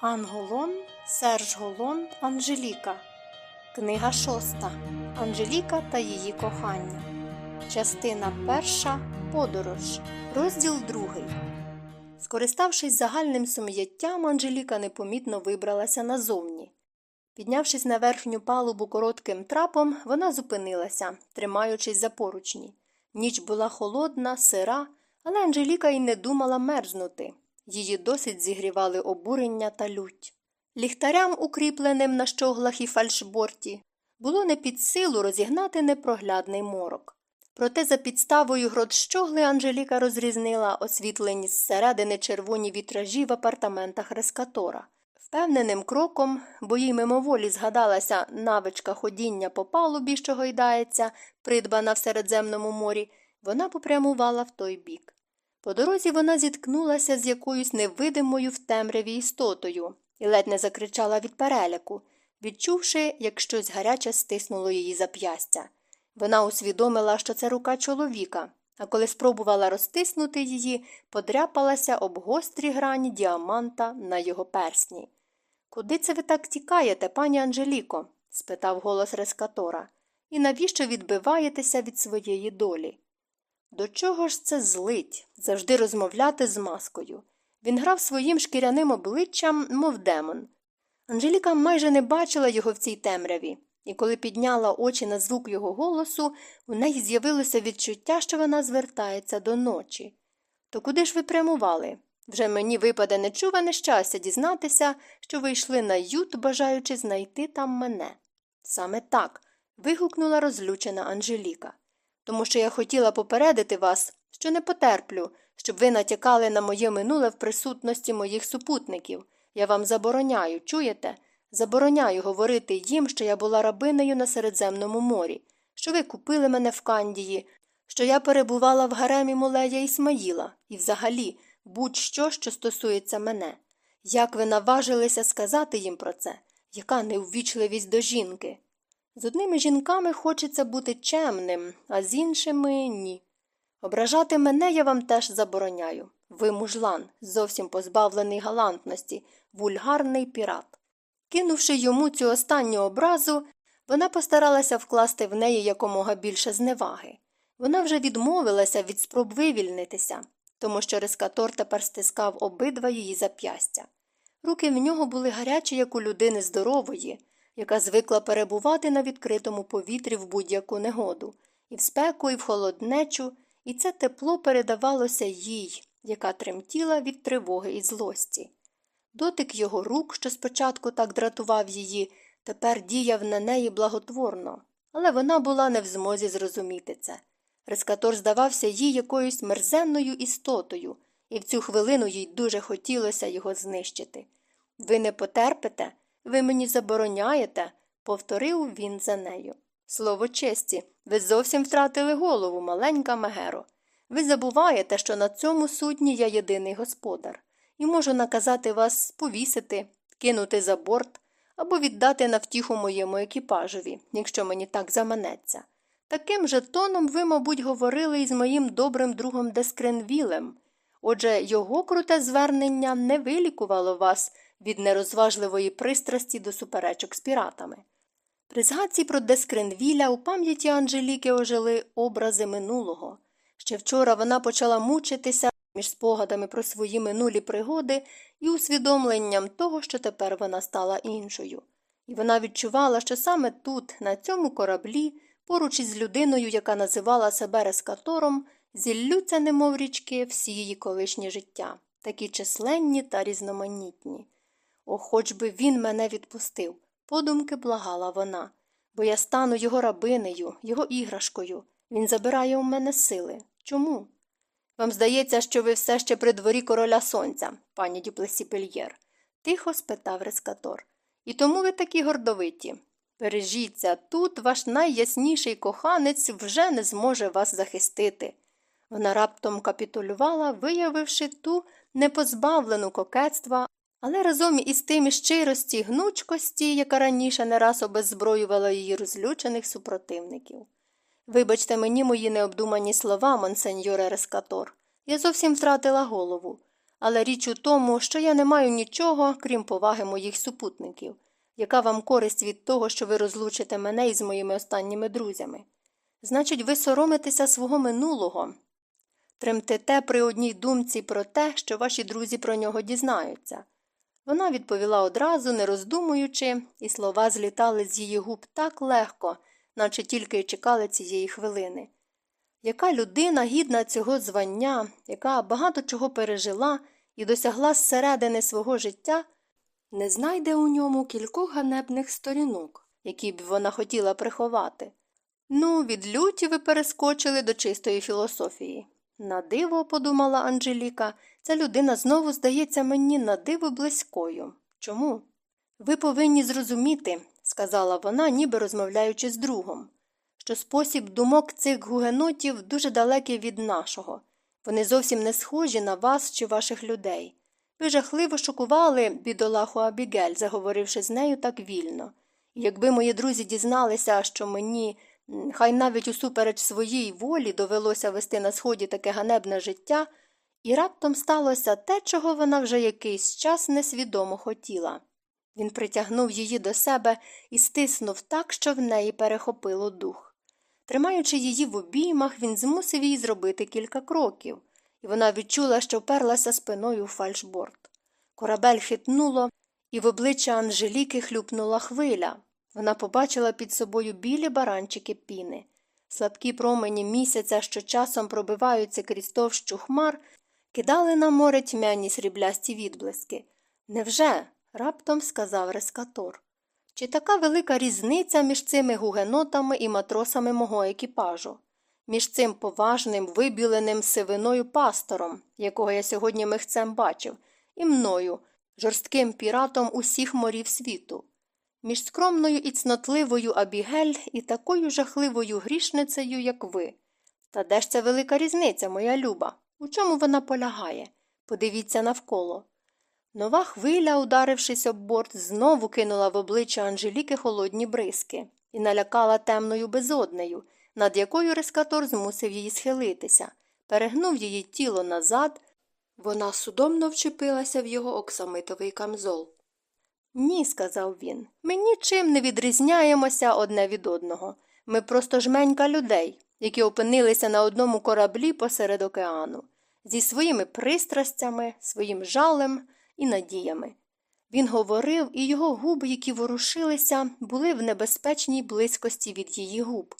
Анголон, Серж Голон, Анжеліка. Книга шоста. Анжеліка та її кохання. Частина перша. Подорож. Розділ другий. Скориставшись загальним сум'яттям, Анжеліка непомітно вибралася назовні. Піднявшись на верхню палубу коротким трапом, вона зупинилася, тримаючись за поручні. Ніч була холодна, сира, але Анжеліка й не думала мерзнути. Її досить зігрівали обурення та лють. Ліхтарям, укріпленим на щоглах і фальшборті, було не під силу розігнати непроглядний морок. Проте за підставою грот щогли Анжеліка розрізнила освітлені зсередини червоні вітражі в апартаментах Рескатора. Впевненим кроком, бо їй мимоволі згадалася навичка ходіння по палубі, що гойдається, придбана в Середземному морі, вона попрямувала в той бік. По дорозі вона зіткнулася з якоюсь невидимою в темряві істотою і ледь не закричала від переляку, відчувши, як щось гаряче стиснуло її зап'ястя. Вона усвідомила, що це рука чоловіка, а коли спробувала розтиснути її, подряпалася об гострі грані діаманта на його персні. Куди це ви так тікаєте, пані Анжеліко? спитав голос Рескатора. І навіщо відбиваєтеся від своєї долі? До чого ж це злить завжди розмовляти з маскою? Він грав своїм шкіряним обличчям, мов демон. Анжеліка майже не бачила його в цій темряві, і коли підняла очі на звук його голосу, у неї з'явилося відчуття, що вона звертається до ночі. То куди ж ви прямували? Вже мені випаде нечуване щастя дізнатися, що ви йшли на ют, бажаючи знайти там мене. Саме так. вигукнула розлючена Анжеліка тому що я хотіла попередити вас, що не потерплю, щоб ви натякали на моє минуле в присутності моїх супутників. Я вам забороняю, чуєте? Забороняю говорити їм, що я була рабинею на Середземному морі, що ви купили мене в Кандії, що я перебувала в гаремі Мулея Ісмаїла і взагалі будь-що, що стосується мене. Як ви наважилися сказати їм про це? Яка неввічливість до жінки? З одними жінками хочеться бути чемним, а з іншими ні. Ображати мене я вам теж забороняю. Ви мужлан, зовсім позбавлений галантності, вульгарний пірат. Кинувши йому цю останню образу, вона постаралася вкласти в неї якомога більше зневаги. Вона вже відмовилася від спроб вивільнитися, тому що рискатор тепер стискав обидва її зап'ястя. Руки в нього були гарячі, як у людини здорової яка звикла перебувати на відкритому повітрі в будь-яку негоду, і в спеку, і в холоднечу, і це тепло передавалося їй, яка тремтіла від тривоги і злості. Дотик його рук, що спочатку так дратував її, тепер діяв на неї благотворно, але вона була не в змозі зрозуміти це. Рескатор здавався їй якоюсь мерзенною істотою, і в цю хвилину їй дуже хотілося його знищити. Ви не потерпите, ви мені забороняєте, повторив він за нею. Слово честі, ви зовсім втратили голову, маленька Мегеро. Ви забуваєте, що на цьому судні я єдиний господар, і можу наказати вас повісити, кинути за борт або віддати на втіху моєму екіпажові, якщо мені так заманеться. Таким же тоном ви, мабуть, говорили із моїм добрим другом Дескренвілем. Отже, його круте звернення не вилікувало вас від нерозважливої пристрасті до суперечок з піратами. При згадці про Дескренвіля у пам'яті Анжеліки ожили образи минулого. Ще вчора вона почала мучитися між спогадами про свої минулі пригоди і усвідомленням того, що тепер вона стала іншою. І вона відчувала, що саме тут, на цьому кораблі, поруч із людиною, яка називала себе рескатором, зіллються, немов річки, всі її колишні життя, такі численні та різноманітні. О, хоч би він мене відпустив, подумки благала вона, бо я стану його рабинею, його іграшкою. Він забирає у мене сили. Чому? Вам здається, що ви все ще при дворі короля сонця, пані Дюплесіпельєр, тихо спитав Рескатор. І тому ви такі гордовиті. Бережіться, тут ваш найясніший коханець вже не зможе вас захистити. Вона раптом капітулювала, виявивши ту непозбавлену кокетства, але разом із тим щирості гнучкості, яка раніше не раз обеззброювала її розлючених супротивників. Вибачте мені мої необдумані слова, монсеньоре Рескатор. Я зовсім втратила голову. але річ у тому, що я не маю нічого, крім поваги моїх супутників. Яка вам користь від того, що ви розлучите мене із моїми останніми друзями? Значить, ви соромитеся свого минулого, тремтете при одній думці про те, що ваші друзі про нього дізнаються. Вона відповіла одразу, не роздумуючи, і слова злітали з її губ так легко, наче тільки й чекали цієї хвилини. Яка людина гідна цього звання, яка багато чого пережила і досягла зсередини свого життя, не знайде у ньому кількох ганебних сторінок, які б вона хотіла приховати. Ну, від люті ви перескочили до чистої філософії. На диво, подумала Анжеліка, ця людина знову здається мені на диво близькою. Чому? Ви повинні зрозуміти, сказала вона, ніби розмовляючи з другом, що спосіб думок цих гугенотів дуже далекий від нашого. Вони зовсім не схожі на вас чи ваших людей. Ви жахливо шокували бідолаху Абігель, заговоривши з нею так вільно. Якби мої друзі дізналися, що мені, хай навіть усупереч своїй волі довелося вести на сході таке ганебне життя, і раптом сталося те, чого вона вже якийсь час несвідомо хотіла. Він притягнув її до себе і стиснув так, що в неї перехопило дух. Тримаючи її в обіймах, він змусив її зробити кілька кроків, і вона відчула, що вперлася спиною у фальшборд. Корабель хитнуло, і в обличчя Анжеліки хлюпнула хвиля. Вона побачила під собою білі баранчики піни. Слабкі промені місяця, що часом пробиваються крізь товщу хмар, кидали на море тьмяні сріблясті відблиски. Невже? раптом сказав рескатор. Чи така велика різниця між цими гугенотами і матросами мого екіпажу, між цим поважним, вибіленим сивиною пастором, якого я сьогодні михцем бачив, і мною, жорстким піратом усіх морів світу, між скромною і цнотливою Абігель і такою жахливою грішницею, як ви. Та де ж ця велика різниця, моя люба? У чому вона полягає? Подивіться навколо. Нова хвиля, ударившись об борт, знову кинула в обличчя Анжеліки холодні бризки і налякала темною безоднею, над якою рескатор змусив її схилитися, перегнув її тіло назад. Вона судомно вчепилася в його оксамитовий камзол. Ні, сказав він, ми нічим не відрізняємося одне від одного. Ми просто жменька людей, які опинилися на одному кораблі посеред океану, зі своїми пристрастями, своїм жалем і надіями. Він говорив, і його губи, які ворушилися, були в небезпечній близькості від її губ.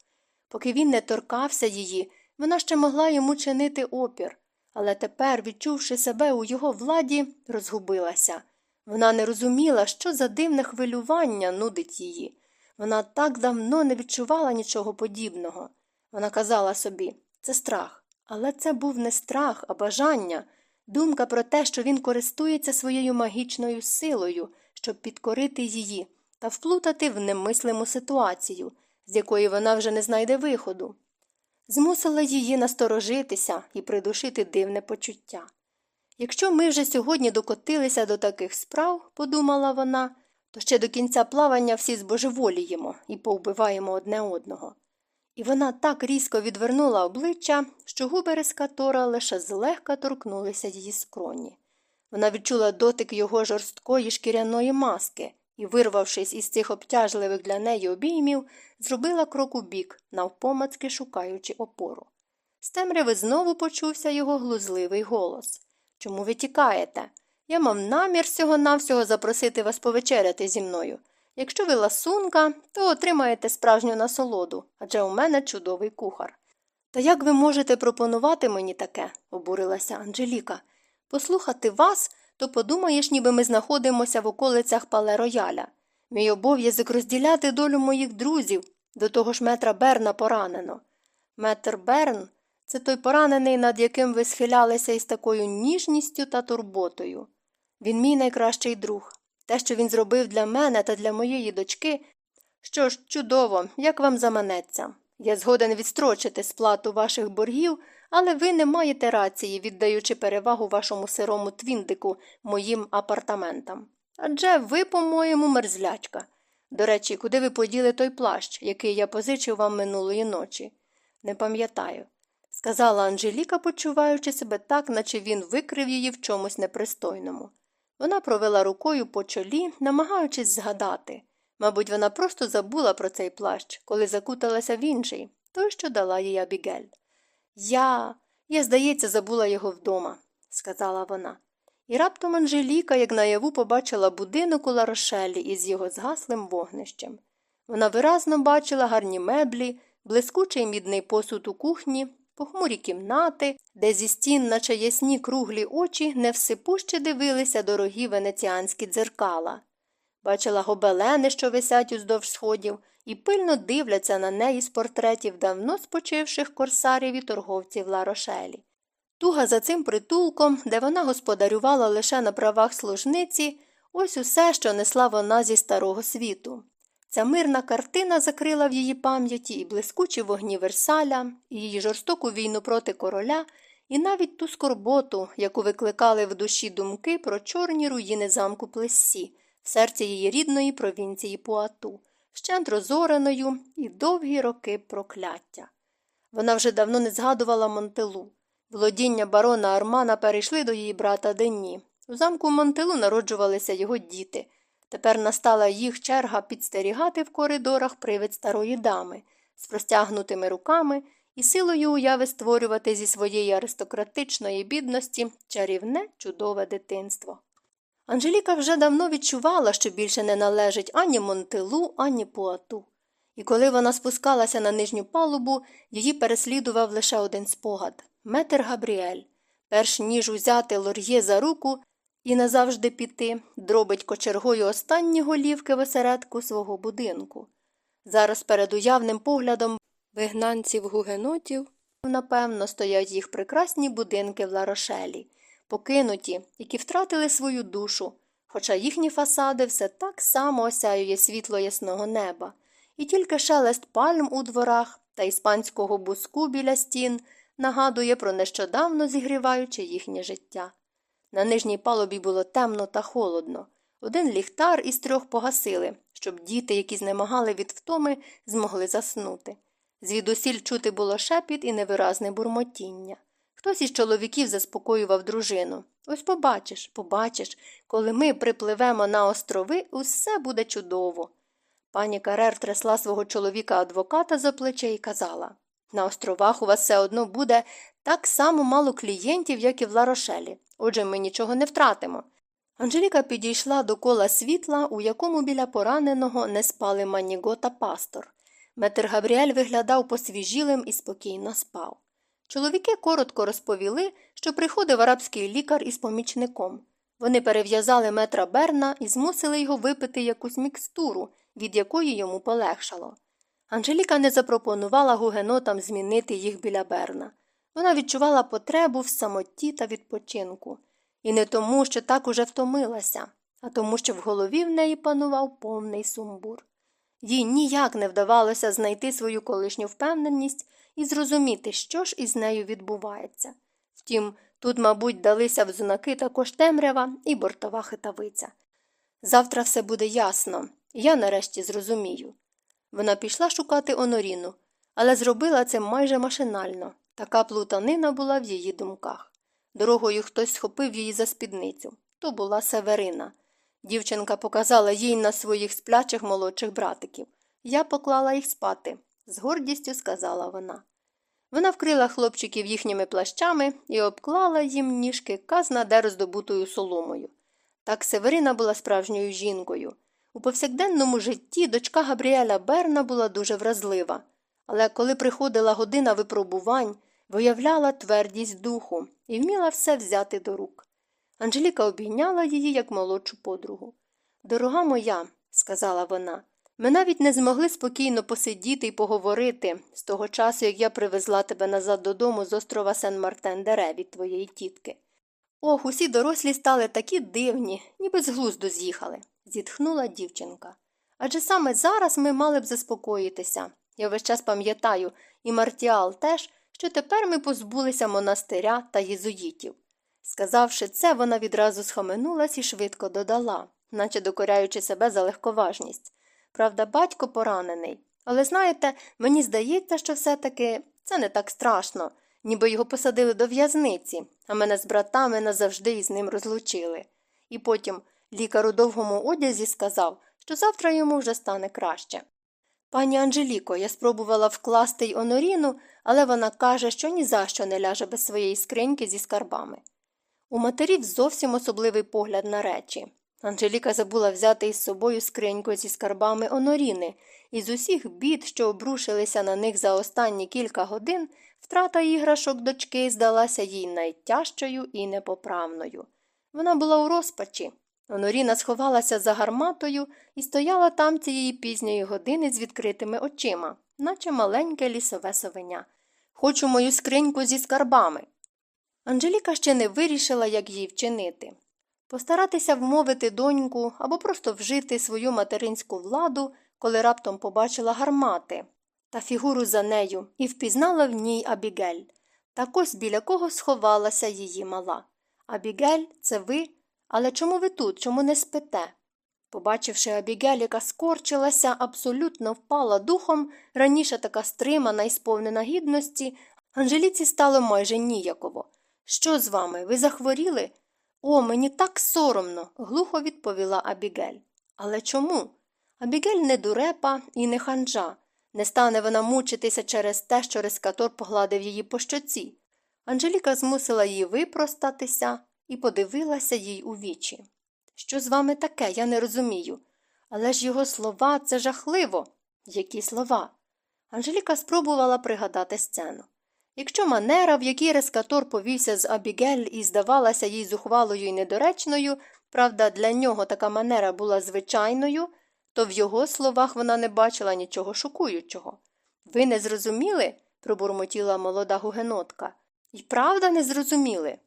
Поки він не торкався її, вона ще могла йому чинити опір, але тепер, відчувши себе у його владі, розгубилася. Вона не розуміла, що за дивне хвилювання нудить її. Вона так давно не відчувала нічого подібного. Вона казала собі це страх. Але це був не страх, а бажання, думка про те, що він користується своєю магічною силою, щоб підкорити її та вплутати в немислиму ситуацію, з якої вона вже не знайде виходу. Змусила її насторожитися і придушити дивне почуття. Якщо ми вже сьогодні докотилися до таких справ, подумала вона, то ще до кінця плавання всі збожеволіємо і повбиваємо одне одного. І вона так різко відвернула обличчя, що губи Рескатора лише злегка торкнулися її скроні. Вона відчула дотик його жорсткої шкіряної маски і, вирвавшись із цих обтяжливих для неї обіймів, зробила крок у бік, навпомацки шукаючи опору. З темряви знову почувся його глузливий голос Чому ви тікаєте? Я мав намір всього навсього запросити вас повечеряти зі мною. Якщо ви ласунка, то отримаєте справжню насолоду, адже у мене чудовий кухар. Та як ви можете пропонувати мені таке, обурилася Анжеліка. Послухати вас, то подумаєш, ніби ми знаходимося в околицях Пале Рояля. Мій обов'язок розділяти долю моїх друзів, до того ж метра Берна поранено. Метр Берн це той поранений, над яким ви схилялися із такою ніжністю та турботою. Він мій найкращий друг. Те, що він зробив для мене та для моєї дочки. Що ж, чудово, як вам заманеться. Я згоден відстрочити сплату ваших боргів, але ви не маєте рації, віддаючи перевагу вашому сирому твіндику моїм апартаментам. Адже ви, по-моєму, мерзлячка. До речі, куди ви поділи той плащ, який я позичив вам минулої ночі? Не пам'ятаю. Сказала Анжеліка, почуваючи себе так, наче він викрив її в чомусь непристойному. Вона провела рукою по чолі, намагаючись згадати. Мабуть, вона просто забула про цей плащ, коли закуталася в інший, той, що дала їй Абігель. Я, я, здається, забула його вдома, сказала вона. І раптом Анжеліка, як наяву, побачила будинок у Ларошелі із його згаслим вогнищем. Вона виразно бачила гарні меблі, блискучий мідний посуд у кухні, похмурі кімнати, де зі стін, наче ясні круглі очі, невсипуще дивилися дорогі венеціанські дзеркала. Бачила гобелени, що висять уздовж сходів, і пильно дивляться на неї з портретів давно спочивших корсарів і торговців Ларошелі. Туга за цим притулком, де вона господарювала лише на правах служниці, ось усе, що несла вона зі старого світу. Ця мирна картина закрила в її пам'яті і блискучі вогні Версаля, і її жорстоку війну проти короля, і навіть ту скорботу, яку викликали в душі думки про чорні руїни замку Плессі, в серці її рідної провінції Пуату, щедро зореною і довгі роки прокляття. Вона вже давно не згадувала Монтелу. Володіння барона Армана перейшли до її брата Денні. У замку Монтелу народжувалися його діти. Тепер настала їх черга підстерігати в коридорах привид старої дами з простягнутими руками і силою уяви створювати зі своєї аристократичної бідності чарівне чудове дитинство. Анжеліка вже давно відчувала, що більше не належить ані Монтелу, ані Пуату. І коли вона спускалася на нижню палубу, її переслідував лише один спогад метр Габріель. Перш ніж узяти лор'є за руку і назавжди піти, дробить кочергою останні голівки в осередку свого будинку. Зараз перед уявним поглядом вигнанців гугенотів, напевно, стоять їх прекрасні будинки в Ларошелі, покинуті, які втратили свою душу, хоча їхні фасади все так само осяює світло ясного неба, і тільки шелест пальм у дворах та іспанського буску біля стін нагадує про нещодавно зігріваюче їхнє життя. На нижній палубі було темно та холодно. Один ліхтар із трьох погасили, щоб діти, які знемагали від втоми, змогли заснути. Звідусіль чути було шепіт і невиразне бурмотіння. Хтось із чоловіків заспокоював дружину. Ось побачиш, побачиш, коли ми припливемо на острови, усе буде чудово. Пані Карер трясла свого чоловіка адвоката за плече і казала на островах у вас все одно буде так само мало клієнтів, як і в Ларошелі. Отже, ми нічого не втратимо. Анжеліка підійшла до кола світла, у якому біля пораненого не спали Маніго та пастор. Метр Габріель виглядав посвіжілим і спокійно спав. Чоловіки коротко розповіли, що приходив арабський лікар із помічником. Вони перев'язали метра Берна і змусили його випити якусь мікстуру, від якої йому полегшало. Анжеліка не запропонувала гугенотам змінити їх біля Берна. Вона відчувала потребу в самоті та відпочинку. І не тому, що так уже втомилася, а тому, що в голові в неї панував повний сумбур. Їй ніяк не вдавалося знайти свою колишню впевненість і зрозуміти, що ж із нею відбувається. Втім, тут, мабуть, далися в знаки також темрява і бортова хитавиця. Завтра все буде ясно, я нарешті зрозумію. Вона пішла шукати Оноріну, але зробила це майже машинально. Така плутанина була в її думках. Дорогою хтось схопив її за спідницю. То була Северина. Дівчинка показала їй на своїх сплячих молодших братиків. Я поклала їх спати, з гордістю сказала вона. Вона вкрила хлопчиків їхніми плащами і обклала їм ніжки казна де роздобутою соломою. Так Северина була справжньою жінкою. У повсякденному житті дочка Габріеля Берна була дуже вразлива, але коли приходила година випробувань, виявляла твердість духу і вміла все взяти до рук. Анжеліка обійняла її як молодшу подругу. Дорога моя, сказала вона, ми навіть не змогли спокійно посидіти і поговорити з того часу, як я привезла тебе назад додому з острова Сен Мартен Дере від твоєї тітки. Ох, усі дорослі стали такі дивні, ніби з глузду з'їхали зітхнула дівчинка. Адже саме зараз ми мали б заспокоїтися. Я весь час пам'ятаю, і Мартіал теж, що тепер ми позбулися монастиря та єзуїтів. Сказавши це, вона відразу схаменулась і швидко додала, наче докоряючи себе за легковажність. Правда, батько поранений. Але знаєте, мені здається, що все таки це не так страшно. Ніби його посадили до в'язниці, а мене з братами назавжди із ним розлучили. І потім лікар у довгому одязі сказав, що завтра йому вже стане краще. Пані Анжеліко, я спробувала вкласти й Оноріну, але вона каже, що ні за що не ляже без своєї скриньки зі скарбами. У матерів зовсім особливий погляд на речі. Анжеліка забула взяти із собою скриньку зі скарбами Оноріни, і з усіх бід, що обрушилися на них за останні кілька годин, втрата іграшок дочки здалася їй найтяжчою і непоправною. Вона була у розпачі. Оноріна сховалася за гарматою і стояла там цієї пізньої години з відкритими очима, наче маленьке лісове совеня. Хочу мою скриньку зі скарбами. Анжеліка ще не вирішила, як їй вчинити. Постаратися вмовити доньку або просто вжити свою материнську владу, коли раптом побачила гармати та фігуру за нею і впізнала в ній Абігель. Так ось біля кого сховалася її мала. Абігель, це ви? Але чому ви тут? Чому не спите? Побачивши Абігель, яка скорчилася, абсолютно впала духом, раніше така стримана і сповнена гідності, Анжеліці стало майже ніяково. Що з вами? Ви захворіли? О, мені так соромно, глухо відповіла Абігель. Але чому? Абігель не дурепа і не ханжа. Не стане вона мучитися через те, що рескатор погладив її по щоці. Анжеліка змусила її випростатися і подивилася їй у вічі. Що з вами таке, я не розумію. Але ж його слова це жахливо. Які слова? Анжеліка спробувала пригадати сцену. Якщо манера, в якій рескатор повівся з Абігель і здавалася їй зухвалою і недоречною, правда, для нього така манера була звичайною, то в його словах вона не бачила нічого шокуючого. Ви не зрозуміли? пробурмотіла молода гугенотка. І правда не зрозуміли.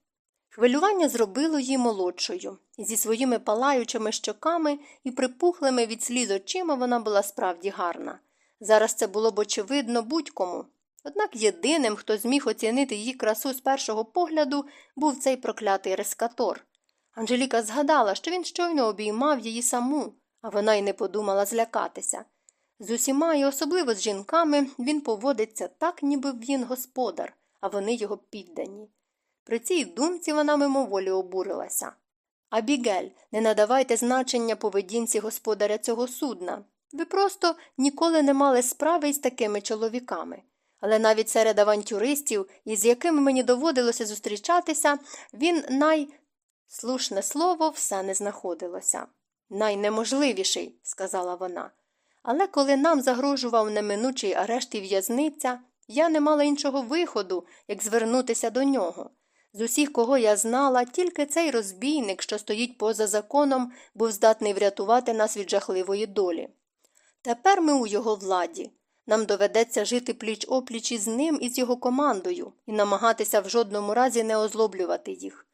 Хвилювання зробило її молодшою, зі своїми палаючими щоками і припухлими від сліз очима вона була справді гарна. Зараз це було б очевидно будь-кому. Однак єдиним, хто зміг оцінити її красу з першого погляду, був цей проклятий рескатор. Анжеліка згадала, що він щойно обіймав її саму, а вона й не подумала злякатися. З усіма і особливо з жінками він поводиться так, ніби він господар, а вони його піддані. При цій думці вона мимоволі обурилася. Абігель, не надавайте значення поведінці господаря цього судна. Ви просто ніколи не мали справи із такими чоловіками. Але навіть серед авантюристів, із якими мені доводилося зустрічатися, він най. Слушне слово все не знаходилося. Найнеможливіший, сказала вона. Але коли нам загрожував неминучий арешт і в'язниця, я не мала іншого виходу, як звернутися до нього. З усіх, кого я знала, тільки цей розбійник, що стоїть поза законом, був здатний врятувати нас від жахливої долі. Тепер ми у його владі. Нам доведеться жити пліч опліч із ним і з його командою і намагатися в жодному разі не озлоблювати їх.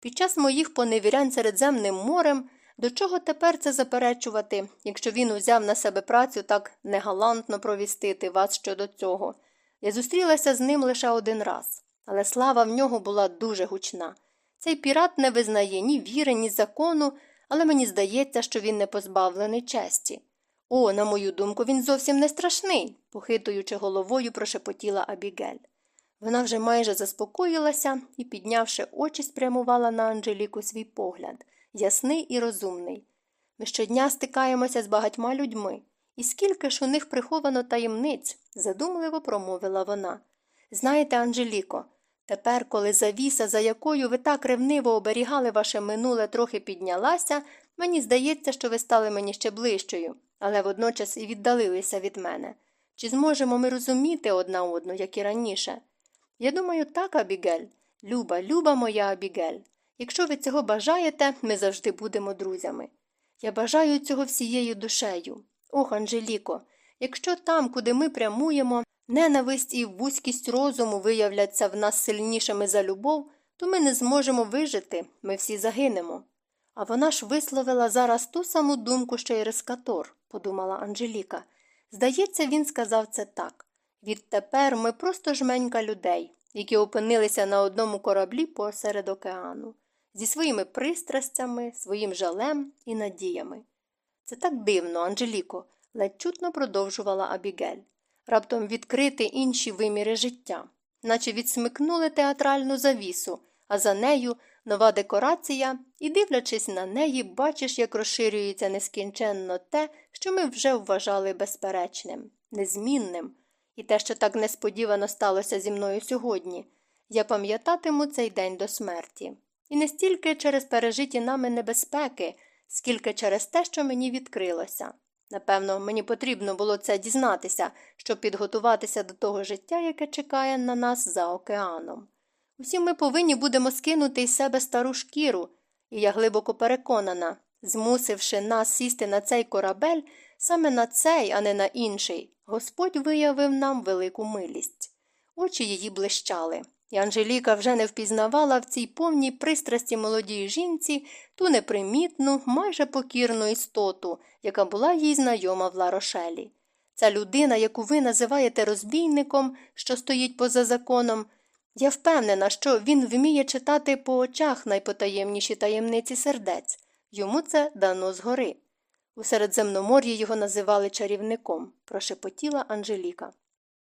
Під час моїх поневірянь Середземним морем до чого тепер це заперечувати, якщо він узяв на себе працю так негалантно провістити вас щодо цього. Я зустрілася з ним лише один раз, але слава в нього була дуже гучна. Цей пірат не визнає ні віри, ні закону, але мені здається, що він не позбавлений честі. О, на мою думку, він зовсім не страшний, похитуючи головою, прошепотіла Абігель. Вона вже майже заспокоїлася і, піднявши очі, спрямувала на Анжеліку свій погляд ясний і розумний. Ми щодня стикаємося з багатьма людьми, і скільки ж у них приховано таємниць, задумливо промовила вона. Знаєте, Анжеліко, тепер, коли завіса, за якою ви так ревниво оберігали ваше минуле, трохи піднялася, мені здається, що ви стали мені ще ближчою, але водночас і віддалилися від мене. Чи зможемо ми розуміти одна одну, як і раніше? Я думаю, так, Абігель. Люба, люба моя Абігель. Якщо ви цього бажаєте, ми завжди будемо друзями. Я бажаю цього всією душею. Ох, Анжеліко, якщо там, куди ми прямуємо, ненависть і вузькість розуму виявляться в нас сильнішими за любов, то ми не зможемо вижити, ми всі загинемо. А вона ж висловила зараз ту саму думку, що й Рескатор, подумала Анжеліка. Здається, він сказав це так. Відтепер ми просто жменька людей, які опинилися на одному кораблі посеред океану зі своїми пристрастями, своїм жалем і надіями. Це так дивно, Анжеліко, ледь чутно продовжувала Абігель. Раптом відкрити інші виміри життя. наче відсмикнули театральну завісу, а за нею нова декорація, і, дивлячись на неї, бачиш, як розширюється нескінченно те, що ми вже вважали безперечним, незмінним, і те, що так несподівано сталося зі мною сьогодні. Я пам'ятатиму цей день до смерті. І не стільки через пережиті нами небезпеки, скільки через те, що мені відкрилося. Напевно, мені потрібно було це дізнатися, щоб підготуватися до того життя, яке чекає на нас за океаном. Усі ми повинні будемо скинути із себе стару шкіру, і я глибоко переконана, змусивши нас сісти на цей корабель, саме на цей, а не на інший, Господь виявив нам велику милість. Очі її блищали, і Анжеліка вже не впізнавала в цій повній пристрасті молодій жінці ту непримітну, майже покірну істоту, яка була їй знайома в Ларошелі. Ця людина, яку ви називаєте розбійником, що стоїть поза законом, я впевнена, що він вміє читати по очах найпотаємніші таємниці сердець. Йому це дано згори. У Середземномор'ї його називали чарівником, прошепотіла Анжеліка.